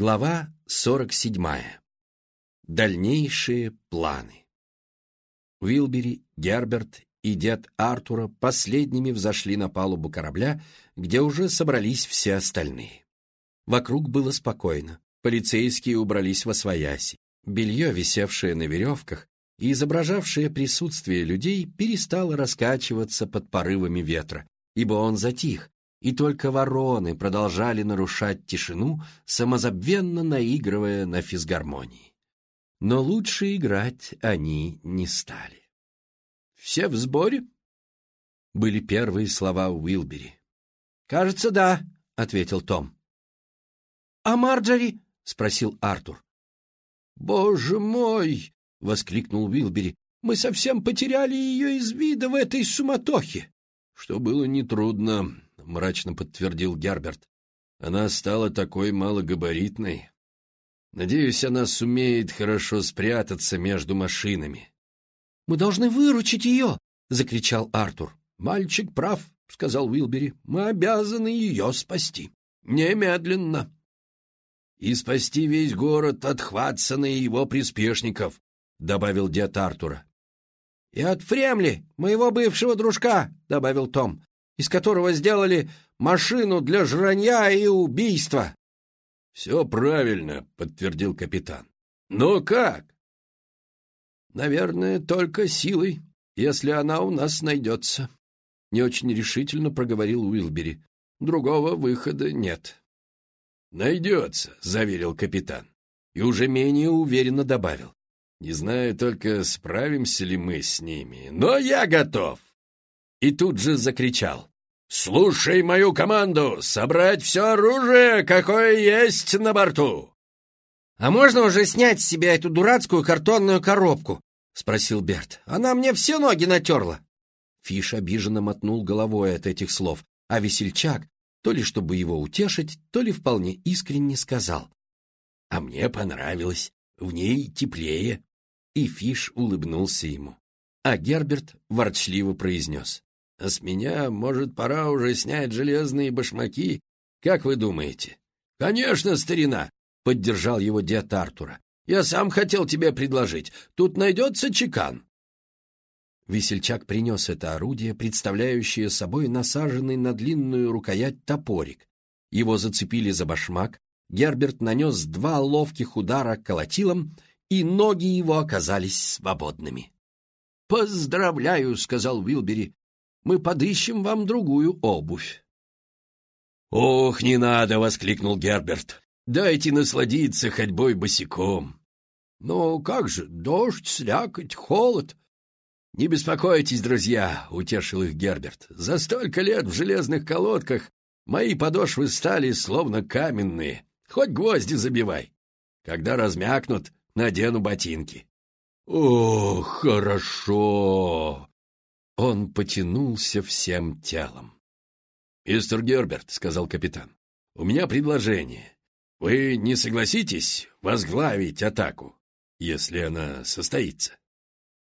Глава 47. Дальнейшие планы. Уилбери, Герберт и дед Артура последними взошли на палубу корабля, где уже собрались все остальные. Вокруг было спокойно. Полицейские убрались во свояси. Белье, висевшее на веревках и изображавшее присутствие людей, перестало раскачиваться под порывами ветра, ибо он затих, и только вороны продолжали нарушать тишину, самозабвенно наигрывая на физгармонии. Но лучше играть они не стали. «Все в сборе?» — были первые слова Уилбери. «Кажется, да», — ответил Том. «А Марджори?» — спросил Артур. «Боже мой!» — воскликнул Уилбери. «Мы совсем потеряли ее из вида в этой суматохе!» «Что было нетрудно», мрачно подтвердил Герберт. Она стала такой малогабаритной. Надеюсь, она сумеет хорошо спрятаться между машинами. «Мы должны выручить ее!» — закричал Артур. «Мальчик прав», — сказал Уилбери. «Мы обязаны ее спасти. Немедленно». «И спасти весь город от Хватсона и его приспешников», — добавил дед Артура. «И от Фремли, моего бывшего дружка», — добавил Том из которого сделали машину для жранья и убийства. — Все правильно, — подтвердил капитан. — Но как? — Наверное, только силой, если она у нас найдется. Не очень решительно проговорил Уилбери. Другого выхода нет. — Найдется, — заверил капитан. И уже менее уверенно добавил. Не знаю только, справимся ли мы с ними, но я готов и тут же закричал. «Слушай мою команду! Собрать все оружие, какое есть на борту!» «А можно уже снять с себя эту дурацкую картонную коробку?» — спросил Берт. «Она мне все ноги натерла!» Фиш обиженно мотнул головой от этих слов, а весельчак, то ли чтобы его утешить, то ли вполне искренне сказал. «А мне понравилось, в ней теплее». И Фиш улыбнулся ему. А Герберт ворчливо произнес. А с меня, может, пора уже снять железные башмаки? Как вы думаете? — Конечно, старина! — поддержал его дед Артура. — Я сам хотел тебе предложить. Тут найдется чекан. Весельчак принес это орудие, представляющее собой насаженный на длинную рукоять топорик. Его зацепили за башмак, Герберт нанес два ловких удара колотилом, и ноги его оказались свободными. «Поздравляю», — сказал Уилбери, мы подыщем вам другую обувь. «Ох, не надо!» — воскликнул Герберт. «Дайте насладиться ходьбой босиком». «Ну, как же, дождь, слякоть, холод». «Не беспокойтесь, друзья», — утешил их Герберт. «За столько лет в железных колодках мои подошвы стали словно каменные. Хоть гвозди забивай. Когда размякнут, надену ботинки». «О, хорошо!» Он потянулся всем телом. «Мистер Герберт», — сказал капитан, — «у меня предложение. Вы не согласитесь возглавить атаку, если она состоится?»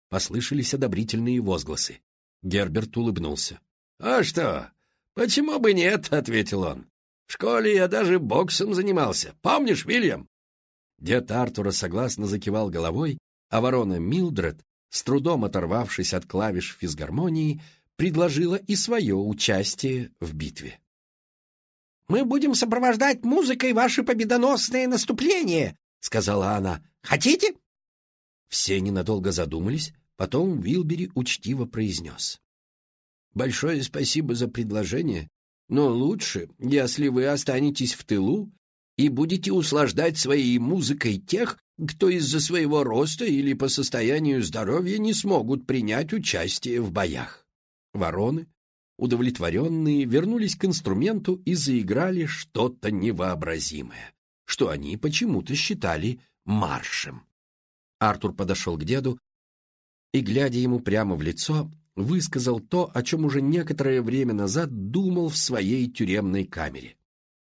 Послышались одобрительные возгласы. Герберт улыбнулся. «А что? Почему бы нет?» — ответил он. «В школе я даже боксом занимался. Помнишь, Вильям?» Дед Артура согласно закивал головой, а ворона Милдред с трудом оторвавшись от клавиш физгармонии, предложила и свое участие в битве. «Мы будем сопровождать музыкой ваше победоносное наступление», — сказала она. «Хотите?» Все ненадолго задумались, потом Вилбери учтиво произнес. «Большое спасибо за предложение, но лучше, если вы останетесь в тылу и будете услаждать своей музыкой тех, кто из-за своего роста или по состоянию здоровья не смогут принять участие в боях. Вороны, удовлетворенные, вернулись к инструменту и заиграли что-то невообразимое, что они почему-то считали маршем. Артур подошел к деду и, глядя ему прямо в лицо, высказал то, о чем уже некоторое время назад думал в своей тюремной камере.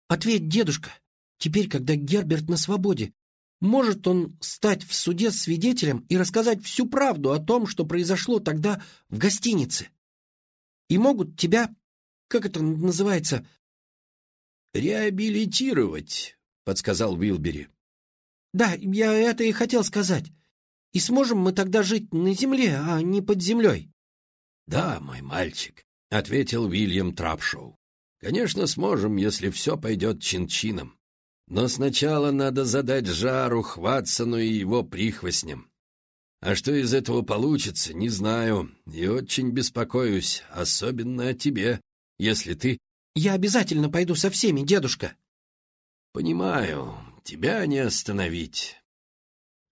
«Ответь, дедушка, теперь, когда Герберт на свободе, может он стать в суде свидетелем и рассказать всю правду о том, что произошло тогда в гостинице. И могут тебя, как это называется, реабилитировать, подсказал Уилбери. Да, я это и хотел сказать. И сможем мы тогда жить на земле, а не под землей? Да, мой мальчик, ответил Уильям Трапшоу. Конечно, сможем, если все пойдет чин-чином. Но сначала надо задать жару Хватсону и его прихвостням. А что из этого получится, не знаю, и очень беспокоюсь, особенно о тебе, если ты... Я обязательно пойду со всеми, дедушка. Понимаю, тебя не остановить.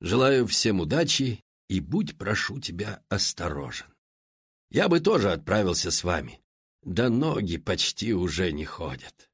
Желаю всем удачи и будь, прошу тебя, осторожен. Я бы тоже отправился с вами. Да ноги почти уже не ходят.